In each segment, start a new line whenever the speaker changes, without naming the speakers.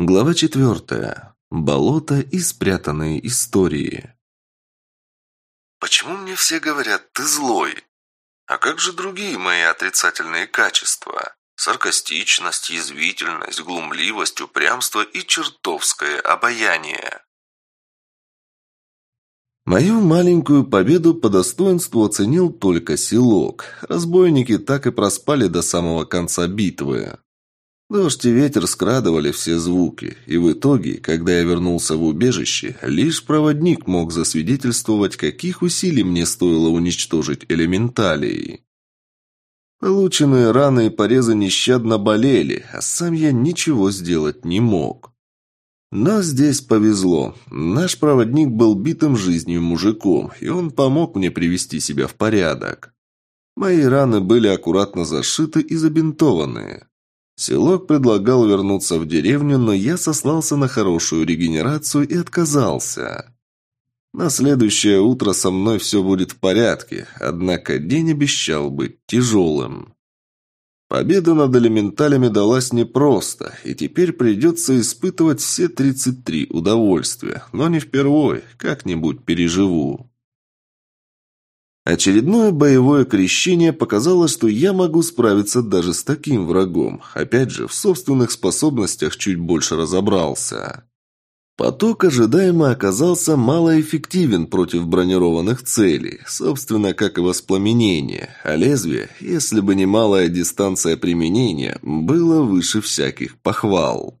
Глава четвертая. Болото и спрятанные истории.
«Почему мне все говорят, ты злой? А как же другие мои отрицательные качества? Саркастичность, язвительность, глумливость, упрямство и чертовское обаяние?»
Мою маленькую победу по достоинству оценил только селок. Разбойники так и проспали до самого конца битвы. Дождь и ветер скрадывали все звуки, и в итоге, когда я вернулся в убежище, лишь проводник мог засвидетельствовать, каких усилий мне стоило уничтожить элементалии. Полученные раны и порезы нещадно болели, а сам я ничего сделать не мог. Но здесь повезло. Наш проводник был битым жизнью мужиком, и он помог мне привести себя в порядок. Мои раны были аккуратно зашиты и забинтованы. Селок предлагал вернуться в деревню, но я сослался на хорошую регенерацию и отказался. На следующее утро со мной все будет в порядке, однако день обещал быть тяжелым. Победа над элементалями далась непросто, и теперь придется испытывать все 33 удовольствия, но не впервой, как-нибудь переживу. Очередное боевое крещение показало, что я могу справиться даже с таким врагом. Опять же, в собственных способностях чуть больше разобрался. Поток ожидаемо оказался малоэффективен против бронированных целей, собственно, как и воспламенение, а лезвие, если бы не малая дистанция применения, было выше всяких похвал.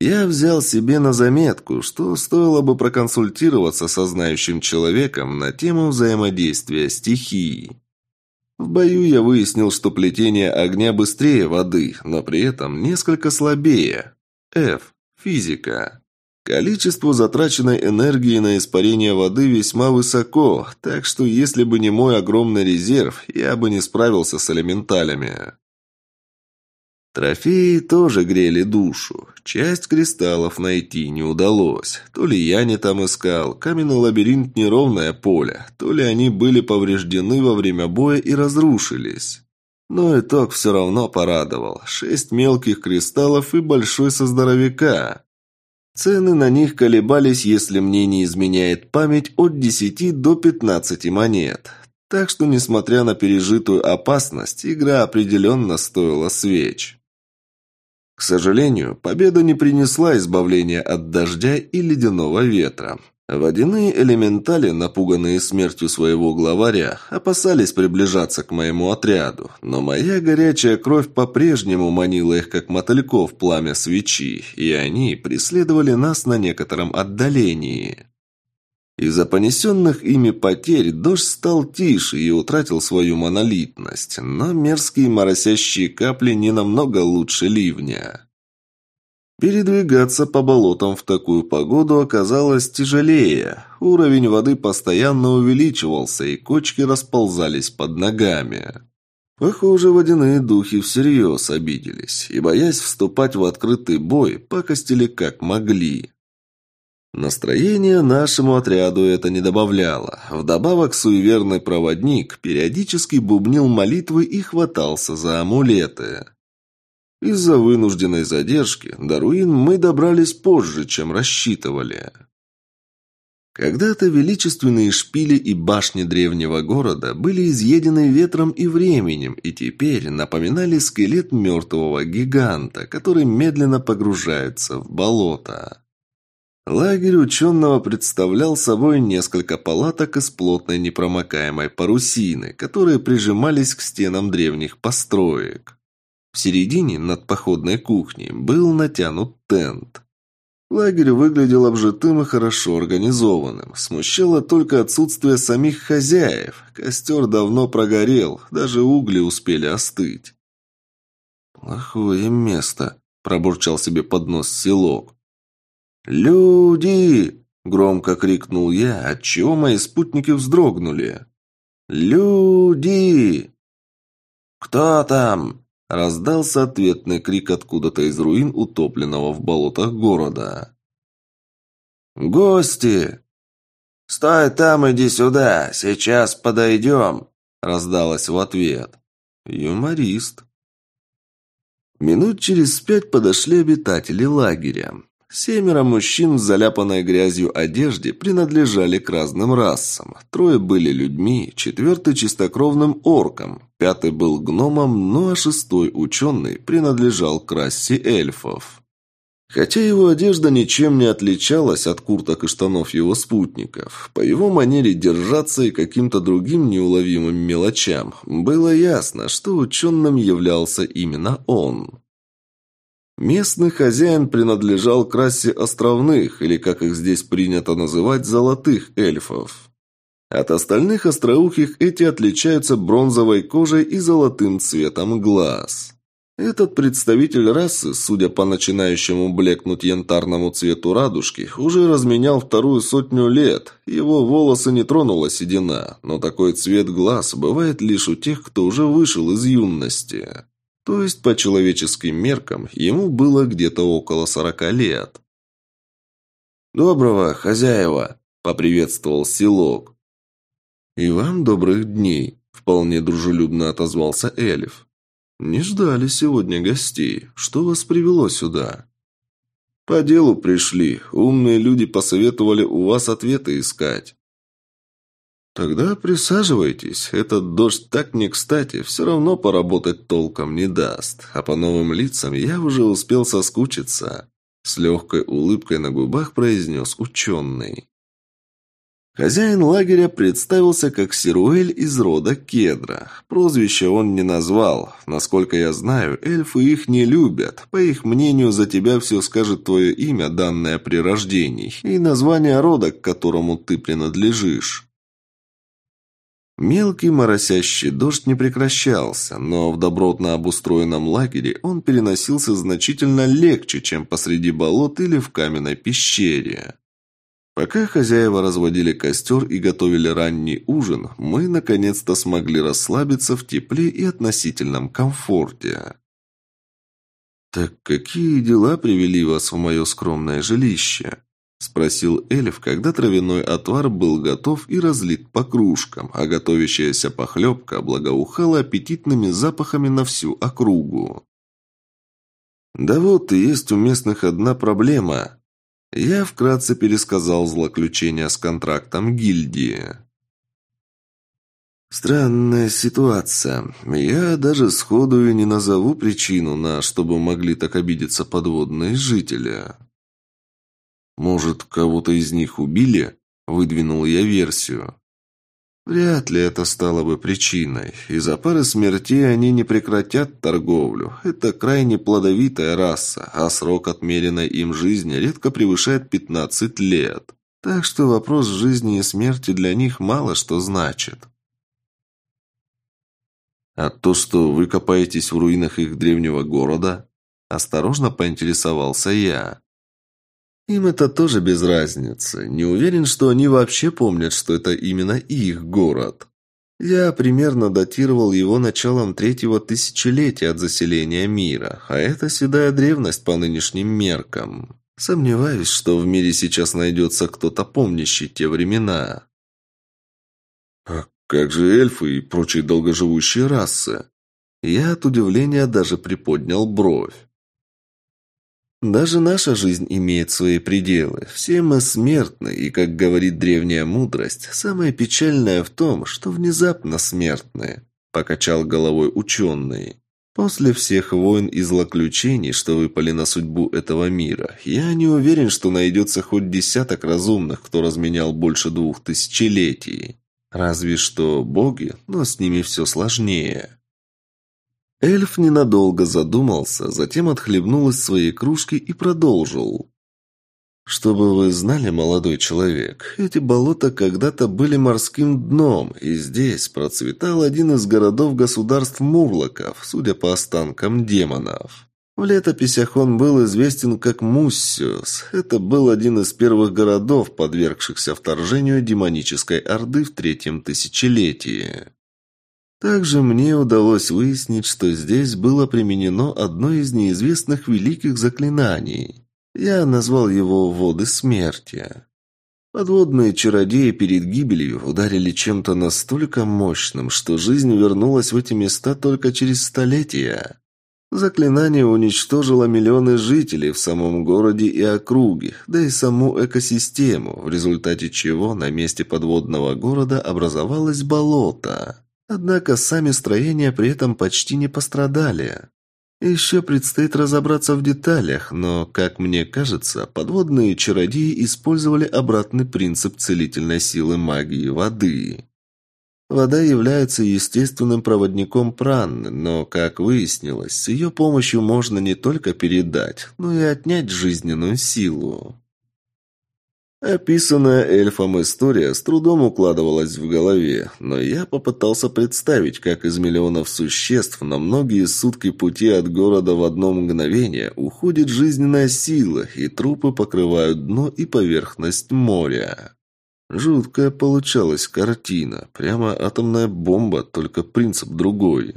Я взял себе на заметку, что стоило бы проконсультироваться со знающим человеком на тему взаимодействия стихий. В бою я выяснил, что плетение огня быстрее воды, но при этом несколько слабее. F. Физика. Количество затраченной энергии на испарение воды весьма высоко, так что если бы не мой огромный резерв, я бы не справился с элементалями. Трофеи тоже грели душу. Часть кристаллов найти не удалось. То ли я не там искал, каменный лабиринт неровное поле, то ли они были повреждены во время боя и разрушились. Но итог все равно порадовал. Шесть мелких кристаллов и большой со здоровяка. Цены на них колебались, если мне не изменяет память, от 10 до 15 монет. Так что, несмотря на пережитую опасность, игра определенно стоила свеч. К сожалению, победа не принесла избавления от дождя и ледяного ветра. Водяные элементали, напуганные смертью своего главаря, опасались приближаться к моему отряду, но моя горячая кровь по-прежнему манила их, как мотыльков пламя свечи, и они преследовали нас на некотором отдалении. Из-за понесенных ими потерь дождь стал тише и утратил свою монолитность, но мерзкие моросящие капли не намного лучше ливня. Передвигаться по болотам в такую погоду оказалось тяжелее. Уровень воды постоянно увеличивался, и кочки расползались под ногами. Похоже, водяные духи всерьез обиделись, и, боясь вступать в открытый бой, пакостили как могли. Настроение нашему отряду это не добавляло. Вдобавок суеверный проводник периодически бубнил молитвы и хватался за амулеты. Из-за вынужденной задержки до руин мы добрались позже, чем рассчитывали. Когда-то величественные шпили и башни древнего города были изъедены ветром и временем, и теперь напоминали скелет мертвого гиганта, который медленно погружается в болото. Лагерь ученого представлял собой несколько палаток из плотной непромокаемой парусины, которые прижимались к стенам древних построек. В середине, над походной кухней, был натянут тент. Лагерь выглядел обжитым и хорошо организованным. Смущало только отсутствие самих хозяев. Костер давно прогорел, даже угли успели остыть. «Плохое место», – пробурчал себе под нос селок. «Люди!» – громко крикнул я, отчего мои спутники вздрогнули. «Люди!» «Кто там?» – раздался ответный крик откуда-то из руин утопленного в болотах города. «Гости!» «Стой там, иди сюда! Сейчас подойдем!» – раздалось в ответ. «Юморист!» Минут через пять подошли обитатели лагеря. Семеро мужчин в заляпанной грязью одежде принадлежали к разным расам. Трое были людьми, четвертый – чистокровным орком, пятый был гномом, ну а шестой ученый принадлежал к расе эльфов. Хотя его одежда ничем не отличалась от курток и штанов его спутников, по его манере держаться и каким-то другим неуловимым мелочам было ясно, что ученым являлся именно он. Местный хозяин принадлежал к расе островных, или, как их здесь принято называть, золотых эльфов. От остальных остроухих эти отличаются бронзовой кожей и золотым цветом глаз. Этот представитель расы, судя по начинающему блекнуть янтарному цвету радужки, уже разменял вторую сотню лет. Его волосы не тронула седина, но такой цвет глаз бывает лишь у тех, кто уже вышел из юности. То есть, по человеческим меркам, ему было где-то около сорока лет. «Доброго, хозяева!» – поприветствовал селок. «И вам добрых дней!» – вполне дружелюбно отозвался Эльф. «Не ждали сегодня гостей. Что вас привело сюда?» «По делу пришли. Умные люди посоветовали у вас ответы искать». «Тогда присаживайтесь. Этот дождь так не кстати, все равно поработать толком не даст. А по новым лицам я уже успел соскучиться». С легкой улыбкой на губах произнес ученый. Хозяин лагеря представился как Сируэль из рода Кедра. Прозвище он не назвал. Насколько я знаю, эльфы их не любят. По их мнению, за тебя все скажет твое имя, данное при рождении, и название рода, к которому ты принадлежишь. Мелкий моросящий дождь не прекращался, но в добротно обустроенном лагере он переносился значительно легче, чем посреди болот или в каменной пещере. Пока хозяева разводили костер и готовили ранний ужин, мы наконец-то смогли расслабиться в тепле и относительном комфорте. «Так какие дела привели вас в мое скромное жилище?» – спросил Эльф, когда травяной отвар был готов и разлит по кружкам, а готовящаяся похлебка благоухала аппетитными запахами на всю округу. «Да вот и есть у местных одна проблема», я вкратце пересказал злоключение с контрактом гильдии. Странная ситуация. Я даже сходу и не назову причину, на чтобы могли так обидеться подводные жители. Может, кого-то из них убили? Выдвинул я версию. Вряд ли это стало бы причиной. Из-за пары смертей они не прекратят торговлю. Это крайне плодовитая раса, а срок отмеренной им жизни редко превышает 15 лет. Так что вопрос жизни и смерти для них мало что значит. А то, что вы копаетесь в руинах их древнего города, осторожно поинтересовался я. Им это тоже без разницы. Не уверен, что они вообще помнят, что это именно их город. Я примерно датировал его началом третьего тысячелетия от заселения мира, а это седая древность по нынешним меркам. Сомневаюсь, что в мире сейчас найдется кто-то помнящий те времена. А как же эльфы и прочие долгоживущие расы? Я от удивления даже приподнял бровь. Даже наша жизнь имеет свои пределы. Все мы смертны, и, как говорит древняя мудрость, самое печальное в том, что внезапно смертны», – покачал головой ученый. «После всех войн и злоключений, что выпали на судьбу этого мира, я не уверен, что найдется хоть десяток разумных, кто разменял больше двух тысячелетий. Разве что боги, но с ними все сложнее». Эльф ненадолго задумался, затем отхлебнул из своей кружки и продолжил. «Чтобы вы знали, молодой человек, эти болота когда-то были морским дном, и здесь процветал один из городов-государств Мурлоков, судя по останкам демонов. В летописях он был известен как Муссиус. Это был один из первых городов, подвергшихся вторжению демонической орды в третьем тысячелетии. Также мне удалось выяснить, что здесь было применено одно из неизвестных великих заклинаний. Я назвал его «Воды смерти». Подводные чародеи перед гибелью ударили чем-то настолько мощным, что жизнь вернулась в эти места только через столетия. Заклинание уничтожило миллионы жителей в самом городе и округе, да и саму экосистему, в результате чего на месте подводного города образовалось болото. Однако сами строения при этом почти не пострадали. Еще предстоит разобраться в деталях, но, как мне кажется, подводные чародеи использовали обратный принцип целительной силы магии воды. Вода является естественным проводником пранны, но, как выяснилось, с ее помощью можно не только передать, но и отнять жизненную силу. Описанная эльфом история с трудом укладывалась в голове, но я попытался представить, как из миллионов существ на многие сутки пути от города в одно мгновение уходит жизненная сила, и трупы покрывают дно и поверхность моря. Жуткая получалась картина. Прямо атомная бомба, только принцип другой.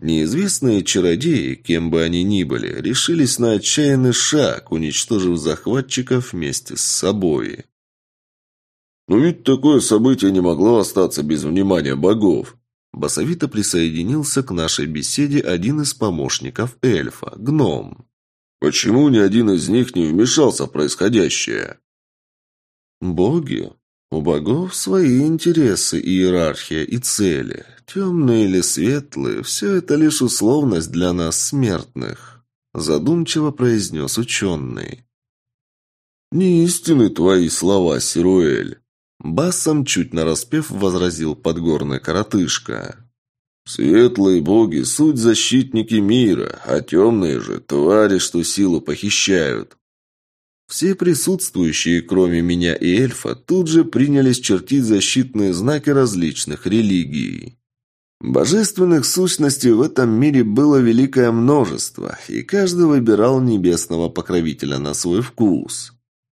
Неизвестные чародеи, кем бы они ни были, решились на отчаянный шаг, уничтожив захватчиков вместе с собой. «Но ведь такое событие не могло остаться без внимания богов!» Басовито присоединился к нашей беседе один из помощников эльфа, гном. «Почему ни один из них не вмешался в происходящее?» «Боги? У богов свои интересы, иерархия и цели. Темные или светлые – все это лишь условность для нас, смертных», – задумчиво произнес ученый. «Не истины твои слова, Сируэль», – басом чуть нараспев возразил подгорный коротышка. «Светлые боги – суть защитники мира, а темные же – твари, что силу похищают. Все присутствующие, кроме меня и эльфа, тут же принялись чертить защитные знаки различных религий. Божественных сущностей в этом мире было великое множество, и каждый выбирал небесного покровителя на свой вкус.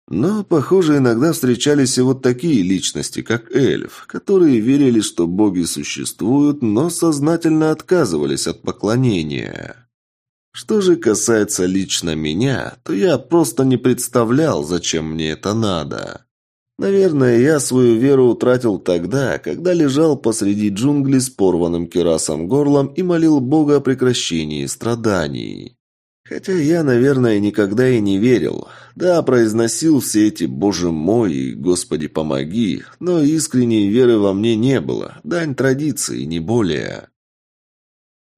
Но, похоже, иногда встречались и вот такие личности, как эльф, которые верили, что боги существуют, но сознательно отказывались от поклонения. Что же касается лично меня, то я просто не представлял, зачем мне это надо. Наверное, я свою веру утратил тогда, когда лежал посреди джунглей с порванным керасом горлом и молил Бога о прекращении страданий. Хотя я, наверное, никогда и не верил. Да, произносил все эти «Боже мой» «Господи, помоги», но искренней веры во мне не было, дань традиции, не более.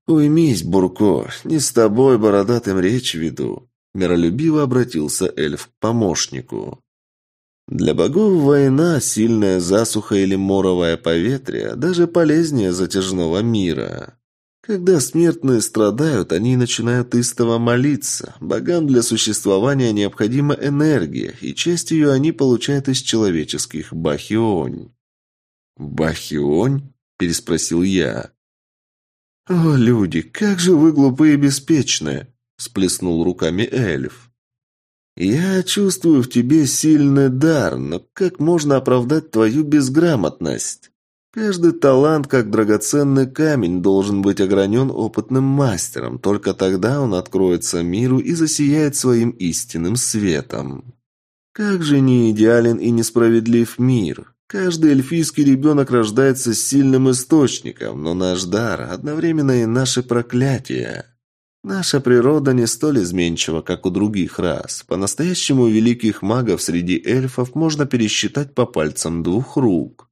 «Уймись, Бурко, не с тобой, бородатым, речь веду», – миролюбиво обратился эльф к помощнику. «Для богов война, сильная засуха или моровое поветрие даже полезнее затяжного мира». Когда смертные страдают, они начинают истово молиться. Богам для существования необходима энергия, и часть ее они получают из человеческих бахионь. «Бахионь?» – переспросил я. «О, люди, как же вы глупые и беспечные!» – сплеснул руками эльф. «Я чувствую в тебе сильный дар, но как можно оправдать твою безграмотность? Каждый талант, как драгоценный камень, должен быть огранен опытным мастером, только тогда он откроется миру и засияет своим истинным светом. Как же не идеален и несправедлив мир!» Каждый эльфийский ребенок рождается с сильным источником, но наш дар одновременно и наше проклятие. Наша природа не столь изменчива, как у других рас. По-настоящему великих магов среди эльфов можно пересчитать по пальцам двух рук.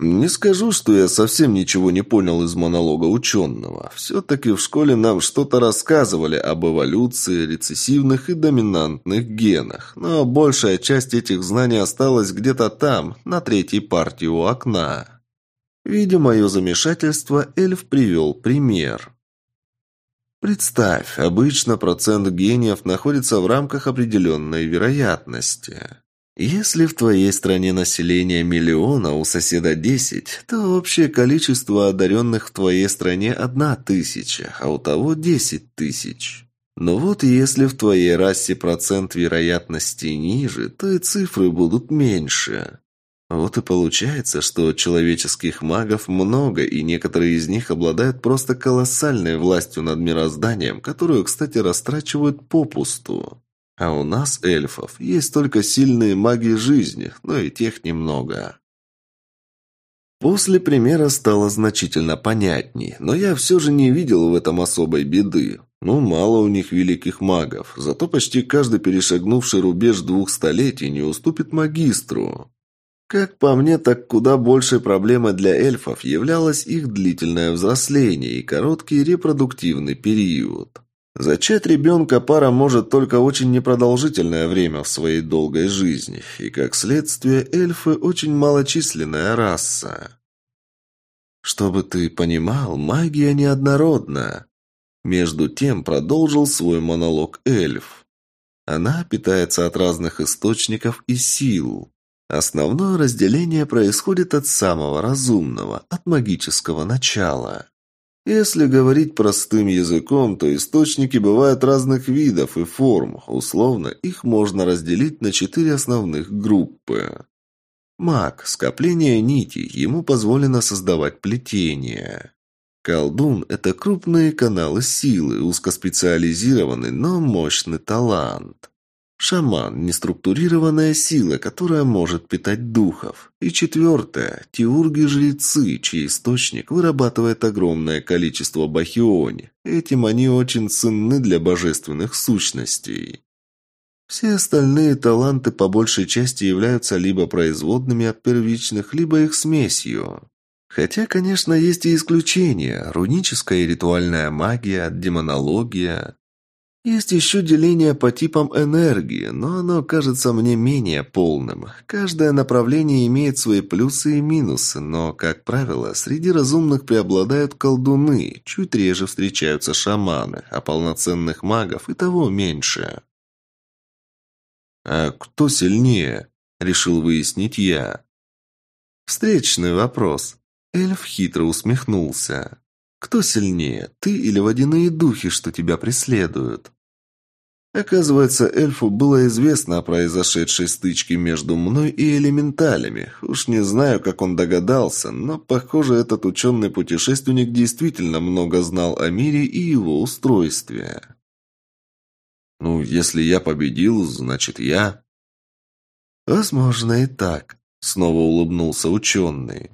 Не скажу, что я совсем ничего не понял из монолога ученого. Все-таки в школе нам что-то рассказывали об эволюции, рецессивных и доминантных генах, но большая часть этих знаний осталась где-то там, на третьей партии у окна. Видя мое замешательство, эльф привел пример. Представь, обычно процент гениев находится в рамках определенной вероятности. Если в твоей стране население миллиона, у соседа десять, то общее количество одаренных в твоей стране одна тысяча, а у того десять тысяч. Но вот если в твоей расе процент вероятности ниже, то и цифры будут меньше. Вот и получается, что человеческих магов много, и некоторые из них обладают просто колоссальной властью над мирозданием, которую, кстати, растрачивают попусту. А у нас, эльфов, есть только сильные маги жизни, но и тех немного. После примера стало значительно понятней, но я все же не видел в этом особой беды. Ну, мало у них великих магов, зато почти каждый перешагнувший рубеж двух столетий не уступит магистру. Как по мне, так куда большей проблемой для эльфов являлось их длительное взросление и короткий репродуктивный период. Зачать ребенка пара может только очень непродолжительное время в своей долгой жизни, и, как следствие, эльфы – очень малочисленная раса. Чтобы ты понимал, магия неоднородна. Между тем продолжил свой монолог эльф. Она питается от разных источников и сил. Основное разделение происходит от самого разумного, от магического начала. Если говорить простым языком, то источники бывают разных видов и форм. Условно, их можно разделить на четыре основных группы. Маг – скопление нитей, ему позволено создавать плетение. Колдун – это крупные каналы силы, узкоспециализированный, но мощный талант. Шаман – неструктурированная сила, которая может питать духов. И четвертое – теурги-жрецы, чей источник вырабатывает огромное количество бахиони. Этим они очень ценны для божественных сущностей. Все остальные таланты по большей части являются либо производными от первичных, либо их смесью. Хотя, конечно, есть и исключения – руническая и ритуальная магия, демонология. Есть еще деление по типам энергии, но оно кажется мне менее полным. Каждое направление имеет свои плюсы и минусы, но, как правило, среди разумных преобладают колдуны, чуть реже встречаются шаманы, а полноценных магов и того меньше. «А кто сильнее?» – решил выяснить я. Встречный вопрос. Эльф хитро усмехнулся. Кто сильнее, ты или водяные духи, что тебя преследуют? Оказывается, эльфу было известно о произошедшей стычке между мной и элементалями. Уж не знаю, как он догадался, но, похоже, этот ученый путешественник действительно много знал о мире и его устройстве. «Ну, если я победил, значит я...» «Возможно и так», — снова улыбнулся ученый.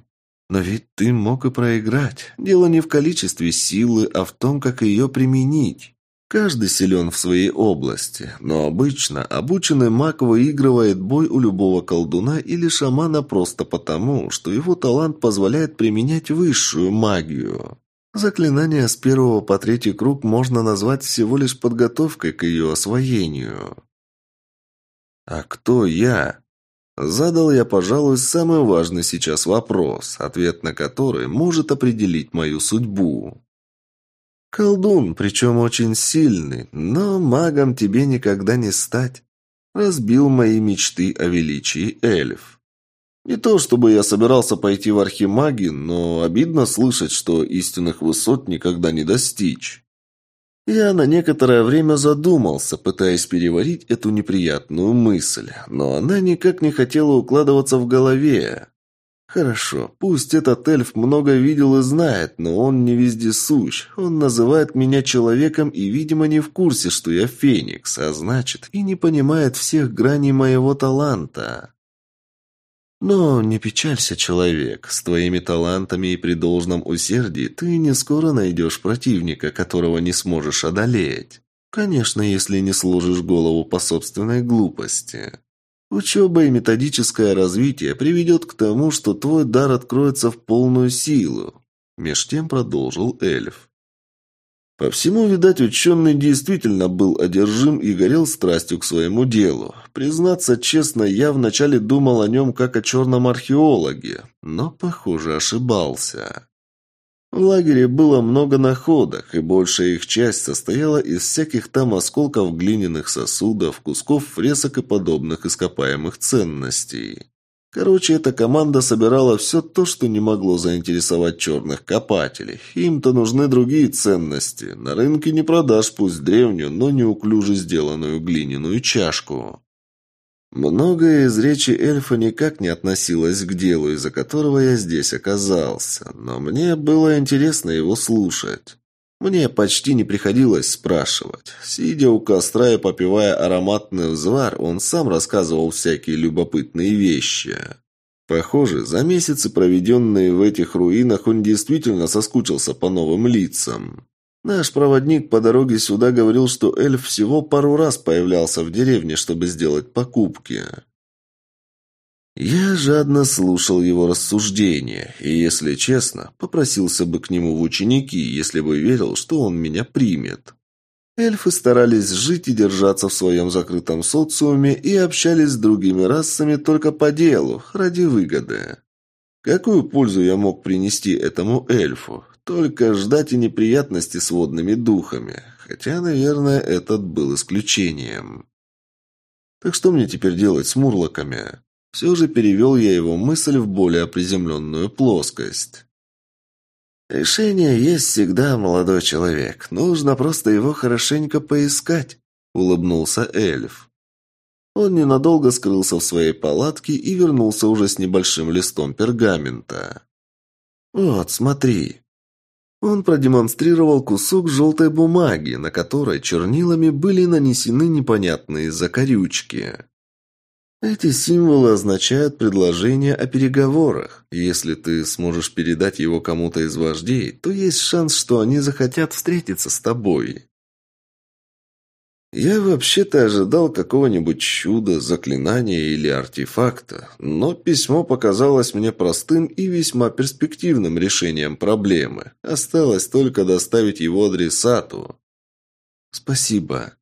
Но ведь ты мог и проиграть. Дело не в количестве силы, а в том, как ее применить. Каждый силен в своей области, но обычно обученный маг выигрывает бой у любого колдуна или шамана просто потому, что его талант позволяет применять высшую магию. Заклинание с первого по третий круг можно назвать всего лишь подготовкой к ее освоению. «А кто я?» Задал я, пожалуй, самый важный сейчас вопрос, ответ на который может определить мою судьбу. Колдун, причем очень сильный, но магом тебе никогда не стать. Разбил мои мечты о величии эльф. Не то чтобы я собирался пойти в архимаги, но обидно слышать, что истинных высот никогда не достичь. Я на некоторое время задумался, пытаясь переварить эту неприятную мысль, но она никак не хотела укладываться в голове. Хорошо, пусть этот эльф много видел и знает, но он не везде сущ. Он называет меня человеком и, видимо, не в курсе, что я феникс, а значит, и не понимает всех граней моего таланта. Но не печалься, человек. С твоими талантами и при должном усердии ты не скоро найдешь противника, которого не сможешь одолеть. Конечно, если не сложишь голову по собственной глупости. Учеба и методическое развитие приведет к тому, что твой дар откроется в полную силу. Меж тем продолжил эльф. По всему, видать, ученый действительно был одержим и горел страстью к своему делу. Признаться честно, я вначале думал о нем как о черном археологе, но, похоже, ошибался. В лагере было много находок, и большая их часть состояла из всяких там осколков глиняных сосудов, кусков фресок и подобных ископаемых ценностей. Короче, эта команда собирала все то, что не могло заинтересовать черных копателей. Им-то нужны другие ценности. На рынке не продашь пусть древнюю, но неуклюже сделанную глиняную чашку. Многое из речи эльфа никак не относилось к делу, из-за которого я здесь оказался, но мне было интересно его слушать. Мне почти не приходилось спрашивать. Сидя у костра и попивая ароматный взвар, он сам рассказывал всякие любопытные вещи. Похоже, за месяцы, проведенные в этих руинах, он действительно соскучился по новым лицам. Наш проводник по дороге сюда говорил, что эльф всего пару раз появлялся в деревне, чтобы сделать покупки. Я жадно слушал его рассуждения и, если честно, попросился бы к нему в ученики, если бы верил, что он меня примет. Эльфы старались жить и держаться в своем закрытом социуме и общались с другими расами только по делу, ради выгоды. Какую пользу я мог принести этому эльфу? Только ждать и неприятности с водными духами. Хотя, наверное, этот был исключением. Так что мне теперь делать с мурлоками? Все же перевел я его мысль в более приземленную плоскость. «Решение есть всегда, молодой человек. Нужно просто его хорошенько поискать», — улыбнулся эльф. Он ненадолго скрылся в своей палатке и вернулся уже с небольшим листом пергамента. «Вот, смотри». Он продемонстрировал кусок желтой бумаги, на которой чернилами были нанесены непонятные закорючки. Эти символы означают предложение о переговорах. Если ты сможешь передать его кому-то из вождей, то есть шанс, что они захотят встретиться с тобой. Я вообще-то ожидал какого-нибудь чуда, заклинания или артефакта, но письмо показалось мне простым и весьма перспективным решением проблемы. Осталось только доставить его адресату. «Спасибо»,